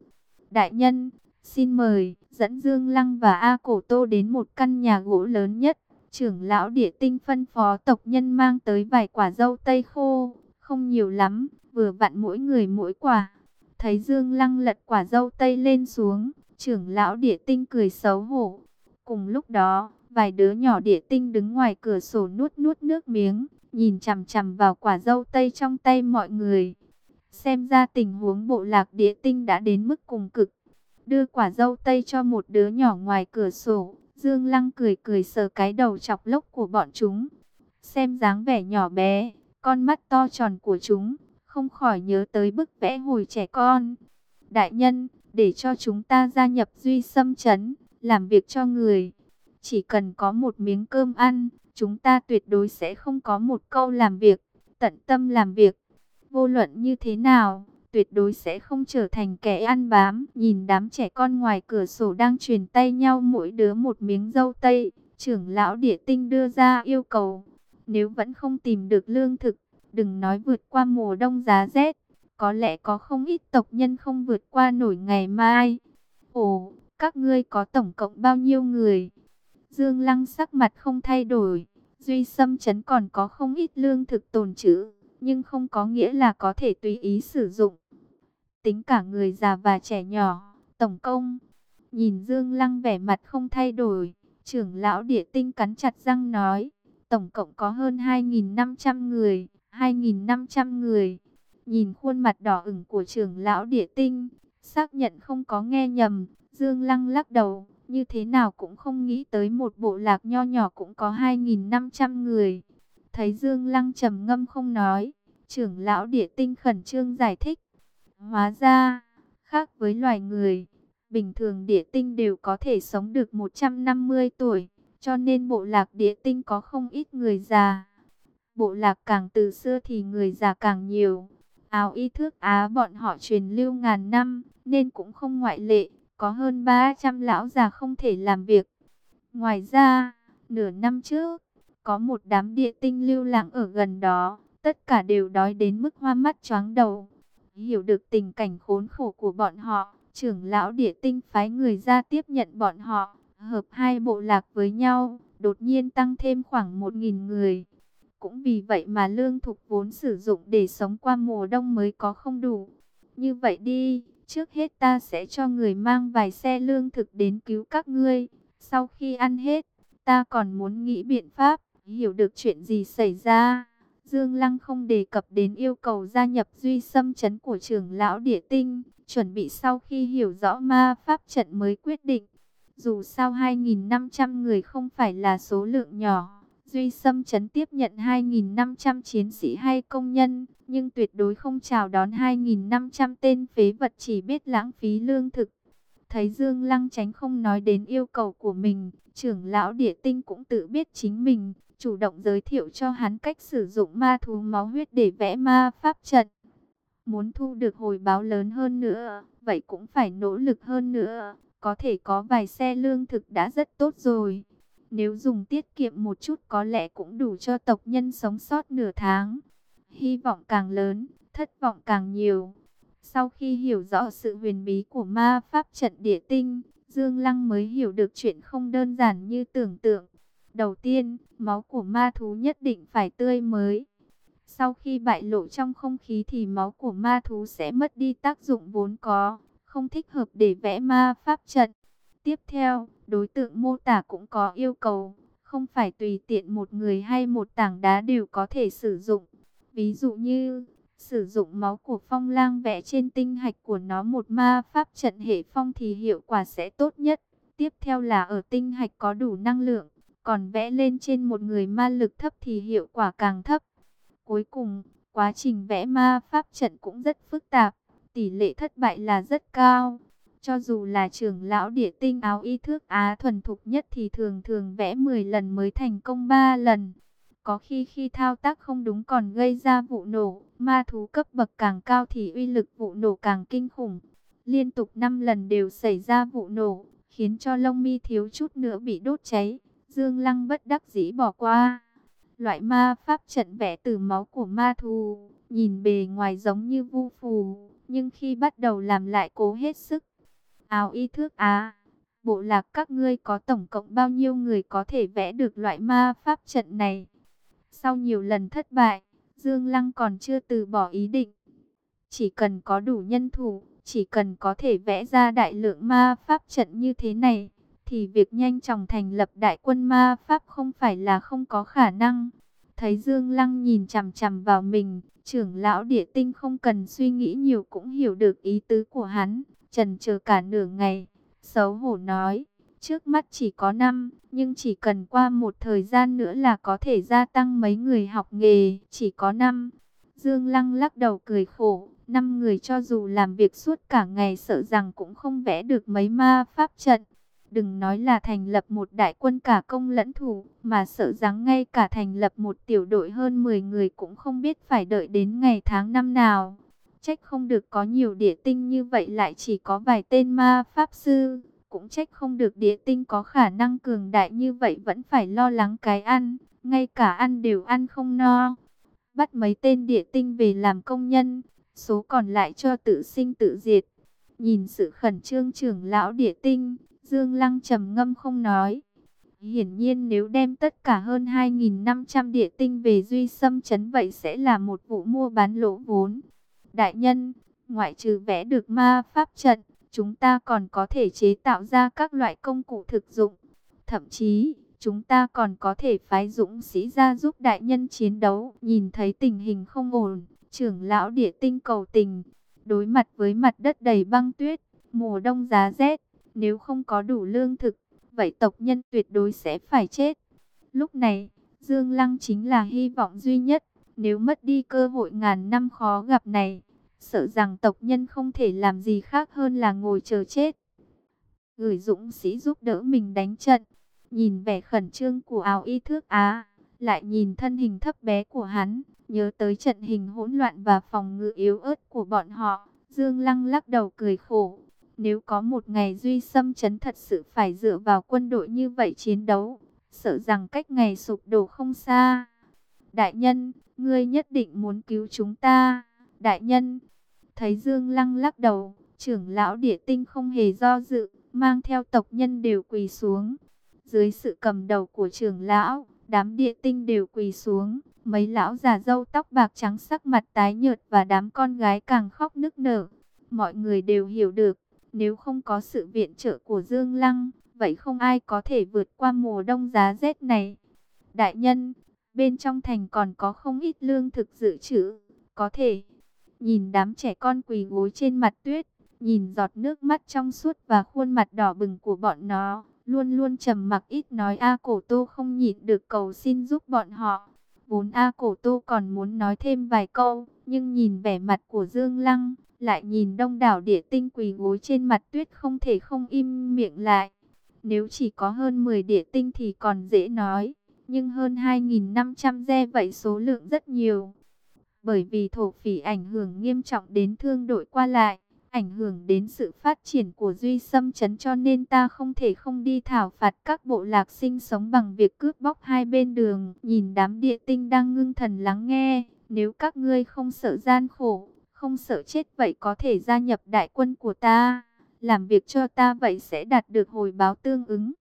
Đại nhân, xin mời, dẫn Dương Lăng và A Cổ Tô đến một căn nhà gỗ lớn nhất. Trưởng lão địa tinh phân phó tộc nhân mang tới vài quả dâu tây khô, không nhiều lắm, vừa vặn mỗi người mỗi quả. Thấy Dương Lăng lật quả dâu tây lên xuống, trưởng lão địa tinh cười xấu hổ. Cùng lúc đó, vài đứa nhỏ địa tinh đứng ngoài cửa sổ nuốt nuốt nước miếng, nhìn chằm chằm vào quả dâu tây trong tay mọi người. Xem ra tình huống bộ lạc địa tinh đã đến mức cùng cực. Đưa quả dâu tây cho một đứa nhỏ ngoài cửa sổ, Dương Lăng cười cười sờ cái đầu chọc lốc của bọn chúng. Xem dáng vẻ nhỏ bé, con mắt to tròn của chúng, không khỏi nhớ tới bức vẽ hồi trẻ con. Đại nhân, để cho chúng ta gia nhập duy xâm chấn, làm việc cho người. Chỉ cần có một miếng cơm ăn, chúng ta tuyệt đối sẽ không có một câu làm việc, tận tâm làm việc. Vô luận như thế nào, tuyệt đối sẽ không trở thành kẻ ăn bám. Nhìn đám trẻ con ngoài cửa sổ đang truyền tay nhau mỗi đứa một miếng dâu tây, trưởng lão địa tinh đưa ra yêu cầu. Nếu vẫn không tìm được lương thực, đừng nói vượt qua mùa đông giá rét, có lẽ có không ít tộc nhân không vượt qua nổi ngày mai. Ồ, các ngươi có tổng cộng bao nhiêu người? Dương Lăng sắc mặt không thay đổi, Duy Sâm Trấn còn có không ít lương thực tồn trữ, nhưng không có nghĩa là có thể tùy ý sử dụng. Tính cả người già và trẻ nhỏ, tổng công. Nhìn Dương Lăng vẻ mặt không thay đổi, trưởng lão địa tinh cắn chặt răng nói, tổng cộng có hơn 2.500 người, 2.500 người. Nhìn khuôn mặt đỏ ửng của trưởng lão địa tinh, xác nhận không có nghe nhầm, Dương Lăng lắc đầu, như thế nào cũng không nghĩ tới một bộ lạc nho nhỏ cũng có 2.500 người. Thấy Dương Lăng trầm ngâm không nói, trưởng lão địa tinh khẩn trương giải thích. Hóa ra, khác với loài người, bình thường địa tinh đều có thể sống được 150 tuổi, cho nên bộ lạc địa tinh có không ít người già. Bộ lạc càng từ xưa thì người già càng nhiều. Áo y thước Á bọn họ truyền lưu ngàn năm, nên cũng không ngoại lệ có hơn 300 lão già không thể làm việc. Ngoài ra, nửa năm trước, có một đám địa tinh lưu lãng ở gần đó, tất cả đều đói đến mức hoa mắt choáng đầu. Hiểu được tình cảnh khốn khổ của bọn họ, trưởng lão địa tinh phái người ra tiếp nhận bọn họ, hợp hai bộ lạc với nhau, đột nhiên tăng thêm khoảng 1.000 người. Cũng vì vậy mà lương thục vốn sử dụng để sống qua mùa đông mới có không đủ. Như vậy đi, Trước hết ta sẽ cho người mang vài xe lương thực đến cứu các ngươi. Sau khi ăn hết, ta còn muốn nghĩ biện pháp, hiểu được chuyện gì xảy ra. Dương Lăng không đề cập đến yêu cầu gia nhập duy xâm chấn của trưởng lão địa tinh, chuẩn bị sau khi hiểu rõ ma pháp trận mới quyết định. Dù sao 2.500 người không phải là số lượng nhỏ, duy xâm chấn tiếp nhận 2.500 chiến sĩ hay công nhân, nhưng tuyệt đối không chào đón 2.500 tên phế vật chỉ biết lãng phí lương thực. Thấy Dương Lăng tránh không nói đến yêu cầu của mình, trưởng lão địa tinh cũng tự biết chính mình, chủ động giới thiệu cho hắn cách sử dụng ma thú máu huyết để vẽ ma pháp trận. Muốn thu được hồi báo lớn hơn nữa, vậy cũng phải nỗ lực hơn nữa. Có thể có vài xe lương thực đã rất tốt rồi. Nếu dùng tiết kiệm một chút có lẽ cũng đủ cho tộc nhân sống sót nửa tháng. Hy vọng càng lớn, thất vọng càng nhiều. Sau khi hiểu rõ sự huyền bí của ma pháp trận địa tinh, Dương Lăng mới hiểu được chuyện không đơn giản như tưởng tượng. Đầu tiên, máu của ma thú nhất định phải tươi mới. Sau khi bại lộ trong không khí thì máu của ma thú sẽ mất đi tác dụng vốn có, không thích hợp để vẽ ma pháp trận. Tiếp theo, đối tượng mô tả cũng có yêu cầu, không phải tùy tiện một người hay một tảng đá đều có thể sử dụng. Ví dụ như, sử dụng máu của phong lang vẽ trên tinh hạch của nó một ma pháp trận hệ phong thì hiệu quả sẽ tốt nhất. Tiếp theo là ở tinh hạch có đủ năng lượng, còn vẽ lên trên một người ma lực thấp thì hiệu quả càng thấp. Cuối cùng, quá trình vẽ ma pháp trận cũng rất phức tạp, tỷ lệ thất bại là rất cao. Cho dù là trưởng lão địa tinh áo y thước Á thuần thục nhất thì thường thường vẽ 10 lần mới thành công 3 lần. Có khi khi thao tác không đúng còn gây ra vụ nổ, ma thú cấp bậc càng cao thì uy lực vụ nổ càng kinh khủng. Liên tục 5 lần đều xảy ra vụ nổ, khiến cho lông mi thiếu chút nữa bị đốt cháy. Dương Lăng bất đắc dĩ bỏ qua. Loại ma pháp trận vẽ từ máu của ma thú, nhìn bề ngoài giống như vu phù, nhưng khi bắt đầu làm lại cố hết sức. Áo y thước á, bộ lạc các ngươi có tổng cộng bao nhiêu người có thể vẽ được loại ma pháp trận này? Sau nhiều lần thất bại, Dương Lăng còn chưa từ bỏ ý định. Chỉ cần có đủ nhân thủ, chỉ cần có thể vẽ ra đại lượng ma pháp trận như thế này, thì việc nhanh chóng thành lập đại quân ma Pháp không phải là không có khả năng. Thấy Dương Lăng nhìn chằm chằm vào mình, trưởng lão địa tinh không cần suy nghĩ nhiều cũng hiểu được ý tứ của hắn, trần chờ cả nửa ngày, xấu hổ nói, trước mắt chỉ có năm nhưng chỉ cần qua một thời gian nữa là có thể gia tăng mấy người học nghề, chỉ có năm Dương Lăng lắc đầu cười khổ, năm người cho dù làm việc suốt cả ngày sợ rằng cũng không vẽ được mấy ma pháp trận. Đừng nói là thành lập một đại quân cả công lẫn thủ, mà sợ rằng ngay cả thành lập một tiểu đội hơn 10 người cũng không biết phải đợi đến ngày tháng năm nào. Trách không được có nhiều địa tinh như vậy lại chỉ có vài tên ma pháp sư. Cũng trách không được địa tinh có khả năng cường đại như vậy vẫn phải lo lắng cái ăn, ngay cả ăn đều ăn không no. Bắt mấy tên địa tinh về làm công nhân, số còn lại cho tự sinh tự diệt. Nhìn sự khẩn trương trưởng lão địa tinh, Dương Lăng trầm ngâm không nói. Hiển nhiên nếu đem tất cả hơn 2.500 địa tinh về duy xâm chấn vậy sẽ là một vụ mua bán lỗ vốn. Đại nhân, ngoại trừ vẽ được ma pháp trận, chúng ta còn có thể chế tạo ra các loại công cụ thực dụng. Thậm chí, chúng ta còn có thể phái dũng sĩ ra giúp đại nhân chiến đấu. Nhìn thấy tình hình không ổn, trưởng lão địa tinh cầu tình, đối mặt với mặt đất đầy băng tuyết, mùa đông giá rét nếu không có đủ lương thực, vậy tộc nhân tuyệt đối sẽ phải chết. Lúc này, Dương Lăng chính là hy vọng duy nhất. Nếu mất đi cơ hội ngàn năm khó gặp này, sợ rằng tộc nhân không thể làm gì khác hơn là ngồi chờ chết. Gửi dũng sĩ giúp đỡ mình đánh trận, nhìn vẻ khẩn trương của áo y thước Á, lại nhìn thân hình thấp bé của hắn, nhớ tới trận hình hỗn loạn và phòng ngự yếu ớt của bọn họ. Dương Lăng lắc đầu cười khổ, nếu có một ngày Duy Xâm chấn thật sự phải dựa vào quân đội như vậy chiến đấu, sợ rằng cách ngày sụp đổ không xa. Đại nhân, ngươi nhất định muốn cứu chúng ta. Đại nhân, thấy Dương Lăng lắc đầu, trưởng lão địa tinh không hề do dự, mang theo tộc nhân đều quỳ xuống. Dưới sự cầm đầu của trưởng lão, đám địa tinh đều quỳ xuống. Mấy lão già dâu tóc bạc trắng sắc mặt tái nhợt và đám con gái càng khóc nức nở. Mọi người đều hiểu được, nếu không có sự viện trợ của Dương Lăng, vậy không ai có thể vượt qua mùa đông giá rét này. Đại nhân, bên trong thành còn có không ít lương thực dự trữ, có thể. Nhìn đám trẻ con quỳ gối trên mặt tuyết, nhìn giọt nước mắt trong suốt và khuôn mặt đỏ bừng của bọn nó, luôn luôn trầm mặc ít nói A Cổ Tô không nhịn được cầu xin giúp bọn họ. Vốn A Cổ Tô còn muốn nói thêm vài câu, nhưng nhìn vẻ mặt của Dương Lăng, lại nhìn đông đảo địa tinh quỳ gối trên mặt tuyết không thể không im miệng lại. Nếu chỉ có hơn 10 địa tinh thì còn dễ nói, nhưng hơn 2.500 re vậy số lượng rất nhiều. Bởi vì thổ phỉ ảnh hưởng nghiêm trọng đến thương đội qua lại, ảnh hưởng đến sự phát triển của Duy xâm chấn cho nên ta không thể không đi thảo phạt các bộ lạc sinh sống bằng việc cướp bóc hai bên đường. Nhìn đám địa tinh đang ngưng thần lắng nghe, nếu các ngươi không sợ gian khổ, không sợ chết vậy có thể gia nhập đại quân của ta, làm việc cho ta vậy sẽ đạt được hồi báo tương ứng.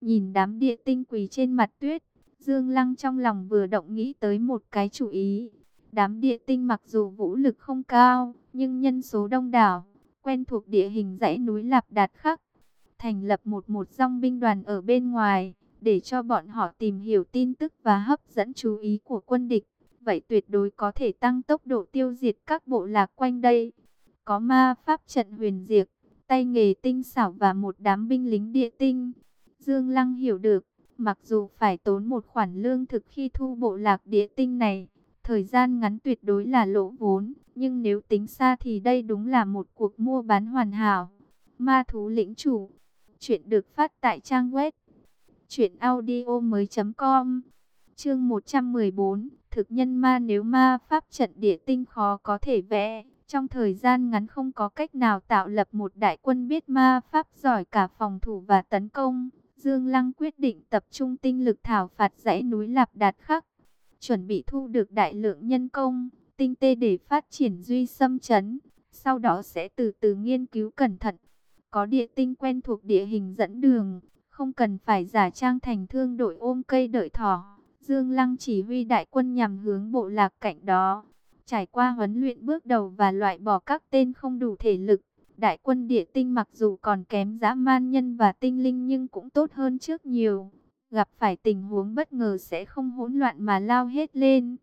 Nhìn đám địa tinh quỳ trên mặt tuyết, Dương Lăng trong lòng vừa động nghĩ tới một cái chủ ý. Đám địa tinh mặc dù vũ lực không cao, nhưng nhân số đông đảo, quen thuộc địa hình dãy núi Lạp Đạt Khắc. Thành lập một một dòng binh đoàn ở bên ngoài, để cho bọn họ tìm hiểu tin tức và hấp dẫn chú ý của quân địch. Vậy tuyệt đối có thể tăng tốc độ tiêu diệt các bộ lạc quanh đây. Có ma pháp trận huyền diệt, tay nghề tinh xảo và một đám binh lính địa tinh. Dương Lăng hiểu được, mặc dù phải tốn một khoản lương thực khi thu bộ lạc địa tinh này, Thời gian ngắn tuyệt đối là lỗ vốn, nhưng nếu tính xa thì đây đúng là một cuộc mua bán hoàn hảo. Ma thú lĩnh chủ. Chuyện được phát tại trang web truyệnaudiomoi.com. Chương 114, thực nhân ma nếu ma pháp trận địa tinh khó có thể vẽ, trong thời gian ngắn không có cách nào tạo lập một đại quân biết ma pháp giỏi cả phòng thủ và tấn công. Dương Lăng quyết định tập trung tinh lực thảo phạt dãy núi Lạp Đạt Khắc chuẩn bị thu được đại lượng nhân công, tinh tê để phát triển duy xâm chấn. Sau đó sẽ từ từ nghiên cứu cẩn thận. Có địa tinh quen thuộc địa hình dẫn đường, không cần phải giả trang thành thương đội ôm cây đợi thỏ. Dương Lăng chỉ huy đại quân nhằm hướng bộ lạc cạnh đó. Trải qua huấn luyện bước đầu và loại bỏ các tên không đủ thể lực. Đại quân địa tinh mặc dù còn kém dã man nhân và tinh linh nhưng cũng tốt hơn trước nhiều gặp phải tình huống bất ngờ sẽ không hỗn loạn mà lao hết lên.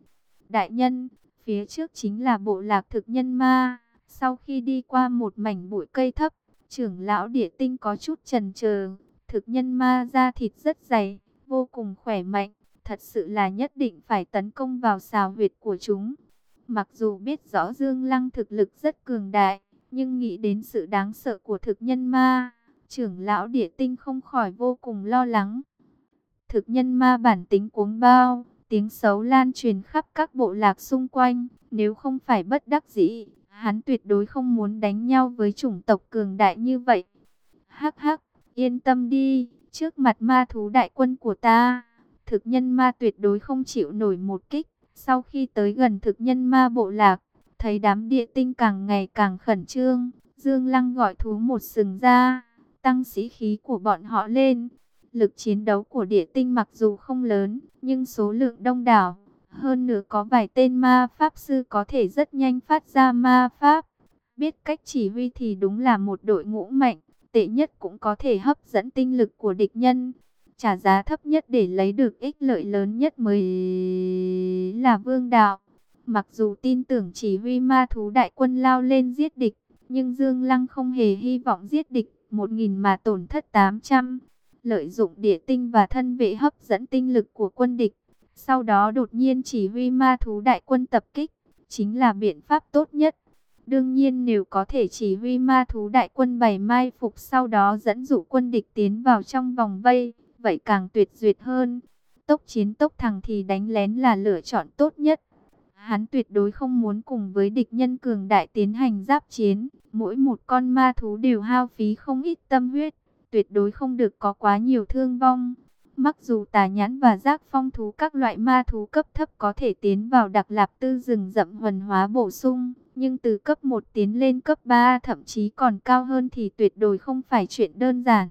Đại nhân, phía trước chính là bộ lạc thực nhân ma. Sau khi đi qua một mảnh bụi cây thấp, trưởng lão địa tinh có chút trần chờ Thực nhân ma da thịt rất dày, vô cùng khỏe mạnh. Thật sự là nhất định phải tấn công vào xào huyệt của chúng. Mặc dù biết rõ Dương Lăng thực lực rất cường đại, nhưng nghĩ đến sự đáng sợ của thực nhân ma, trưởng lão địa tinh không khỏi vô cùng lo lắng. Thực nhân ma bản tính cuống bao, tiếng xấu lan truyền khắp các bộ lạc xung quanh. Nếu không phải bất đắc dĩ, hắn tuyệt đối không muốn đánh nhau với chủng tộc cường đại như vậy. Hắc hắc, yên tâm đi, trước mặt ma thú đại quân của ta, thực nhân ma tuyệt đối không chịu nổi một kích. Sau khi tới gần thực nhân ma bộ lạc, thấy đám địa tinh càng ngày càng khẩn trương, Dương Lăng gọi thú một sừng ra, tăng sĩ khí của bọn họ lên. Lực chiến đấu của địa tinh mặc dù không lớn, nhưng số lượng đông đảo. Hơn nữa có vài tên ma pháp sư có thể rất nhanh phát ra ma pháp. Biết cách chỉ huy thì đúng là một đội ngũ mạnh. Tệ nhất cũng có thể hấp dẫn tinh lực của địch nhân. Trả giá thấp nhất để lấy được ích lợi lớn nhất mới là vương đạo. Mặc dù tin tưởng chỉ huy ma thú đại quân lao lên giết địch, nhưng Dương Lăng không hề hy vọng giết địch, một nghìn mà tổn thất 800 lợi dụng địa tinh và thân vệ hấp dẫn tinh lực của quân địch. Sau đó đột nhiên chỉ huy ma thú đại quân tập kích, chính là biện pháp tốt nhất. Đương nhiên nếu có thể chỉ huy ma thú đại quân bày mai phục sau đó dẫn dụ quân địch tiến vào trong vòng vây, vậy càng tuyệt duyệt hơn. Tốc chiến tốc thẳng thì đánh lén là lựa chọn tốt nhất. Hắn tuyệt đối không muốn cùng với địch nhân cường đại tiến hành giáp chiến, mỗi một con ma thú đều hao phí không ít tâm huyết tuyệt đối không được có quá nhiều thương vong. Mặc dù tà nhãn và giác phong thú các loại ma thú cấp thấp có thể tiến vào đặc lạp tư rừng rậm huần hóa bổ sung, nhưng từ cấp 1 tiến lên cấp 3 thậm chí còn cao hơn thì tuyệt đối không phải chuyện đơn giản.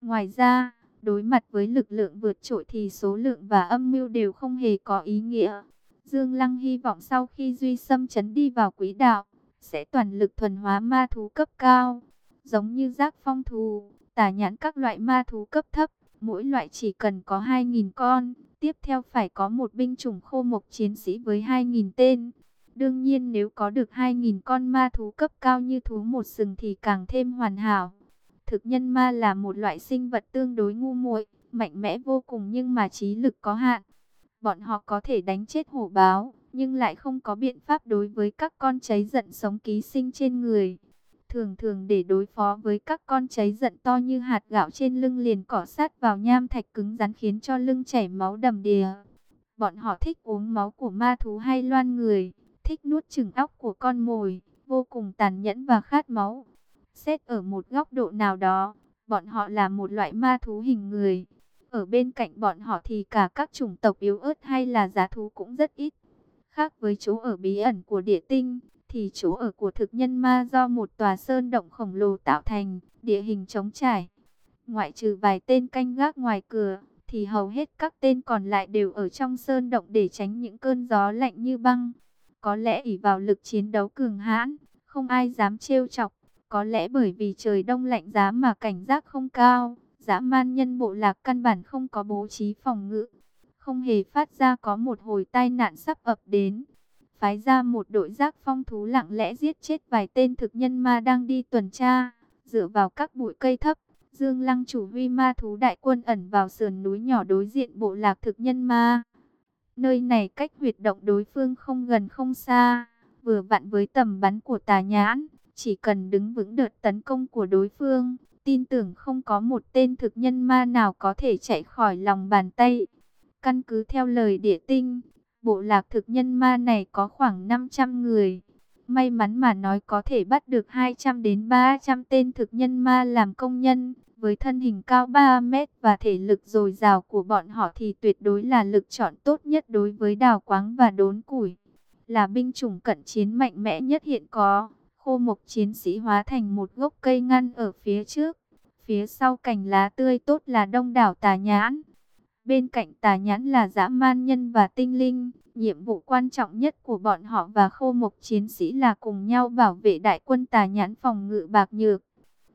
Ngoài ra, đối mặt với lực lượng vượt trội thì số lượng và âm mưu đều không hề có ý nghĩa. Dương Lăng hy vọng sau khi Duy Sâm chấn đi vào quỹ đạo, sẽ toàn lực thuần hóa ma thú cấp cao, giống như giác phong thú, tả nhãn các loại ma thú cấp thấp, mỗi loại chỉ cần có 2.000 con, tiếp theo phải có một binh chủng khô mộc chiến sĩ với 2.000 tên. Đương nhiên nếu có được 2.000 con ma thú cấp cao như thú một sừng thì càng thêm hoàn hảo. Thực nhân ma là một loại sinh vật tương đối ngu muội, mạnh mẽ vô cùng nhưng mà trí lực có hạn. Bọn họ có thể đánh chết hổ báo, nhưng lại không có biện pháp đối với các con cháy giận sống ký sinh trên người. Thường thường để đối phó với các con cháy giận to như hạt gạo trên lưng liền cỏ sát vào nham thạch cứng rắn khiến cho lưng chảy máu đầm đìa. Bọn họ thích uống máu của ma thú hay loan người, thích nuốt chừng óc của con mồi, vô cùng tàn nhẫn và khát máu. Xét ở một góc độ nào đó, bọn họ là một loại ma thú hình người. Ở bên cạnh bọn họ thì cả các chủng tộc yếu ớt hay là giá thú cũng rất ít. Khác với chỗ ở bí ẩn của địa tinh, thì chỗ ở của thực nhân ma do một tòa sơn động khổng lồ tạo thành, địa hình trống trải. Ngoại trừ vài tên canh gác ngoài cửa, thì hầu hết các tên còn lại đều ở trong sơn động để tránh những cơn gió lạnh như băng. Có lẽ ỷ vào lực chiến đấu cường hãn, không ai dám trêu chọc. Có lẽ bởi vì trời đông lạnh giá mà cảnh giác không cao, dã man nhân bộ lạc căn bản không có bố trí phòng ngự. Không hề phát ra có một hồi tai nạn sắp ập đến. Phái ra một đội giác phong thú lặng lẽ giết chết vài tên thực nhân ma đang đi tuần tra. Dựa vào các bụi cây thấp, Dương Lăng chủ huy ma thú đại quân ẩn vào sườn núi nhỏ đối diện bộ lạc thực nhân ma. Nơi này cách huyệt động đối phương không gần không xa, vừa vặn với tầm bắn của tà nhãn, chỉ cần đứng vững đợt tấn công của đối phương, tin tưởng không có một tên thực nhân ma nào có thể chạy khỏi lòng bàn tay. Căn cứ theo lời địa tinh, bộ lạc thực nhân ma này có khoảng 500 người. May mắn mà nói có thể bắt được 200 đến 300 tên thực nhân ma làm công nhân. Với thân hình cao 3 mét và thể lực dồi dào của bọn họ thì tuyệt đối là lực chọn tốt nhất đối với đào quáng và đốn củi. Là binh chủng cận chiến mạnh mẽ nhất hiện có. Khô mộc chiến sĩ hóa thành một gốc cây ngăn ở phía trước. Phía sau cành lá tươi tốt là đông đảo tà nhãn. Bên cạnh tà nhãn là dã man nhân và tinh linh. Nhiệm vụ quan trọng nhất của bọn họ và khô mộc chiến sĩ là cùng nhau bảo vệ đại quân tà nhãn phòng ngự bạc nhược.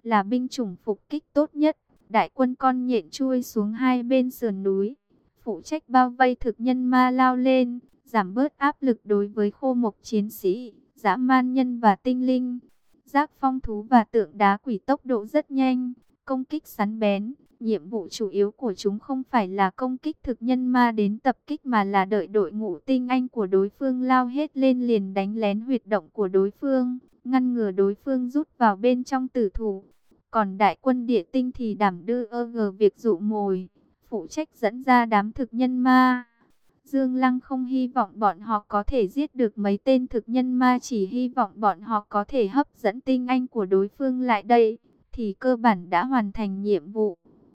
Là binh chủng phục kích tốt nhất. Đại quân con nhện chui xuống hai bên sườn núi. Phụ trách bao vây thực nhân ma lao lên. Giảm bớt áp lực đối với khô mộc chiến sĩ, dã man nhân và tinh linh. Giác phong thú và tượng đá quỷ tốc độ rất nhanh, công kích sắn bén Nhiệm vụ chủ yếu của chúng không phải là công kích thực nhân ma đến tập kích mà là đợi đội ngũ tinh anh của đối phương lao hết lên liền đánh lén huyệt động của đối phương, ngăn ngừa đối phương rút vào bên trong tử thủ. Còn đại quân địa tinh thì đảm đưa ơ gờ việc dụ mồi, phụ trách dẫn ra đám thực nhân ma. Dương Lăng không hy vọng bọn họ có thể giết được mấy tên thực nhân ma chỉ hy vọng bọn họ có thể hấp dẫn tinh anh của đối phương lại đây, thì cơ bản đã hoàn thành nhiệm vụ.